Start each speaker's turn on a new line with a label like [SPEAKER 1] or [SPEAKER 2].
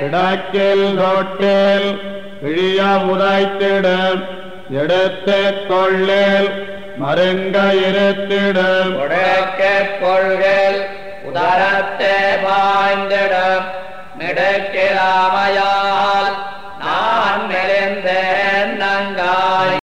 [SPEAKER 1] கிடாக்கில் தோட்டில் கிழிய உதாய்த்திடும் எடுத்து கொள்ளில் மருங்க இருத்திடும்
[SPEAKER 2] உடக்க கொள்கள் உதரத்தை வாய்ந்திடும் மிடக்கிழாமையால் நான் மெலிந்தேன் நங்காய்.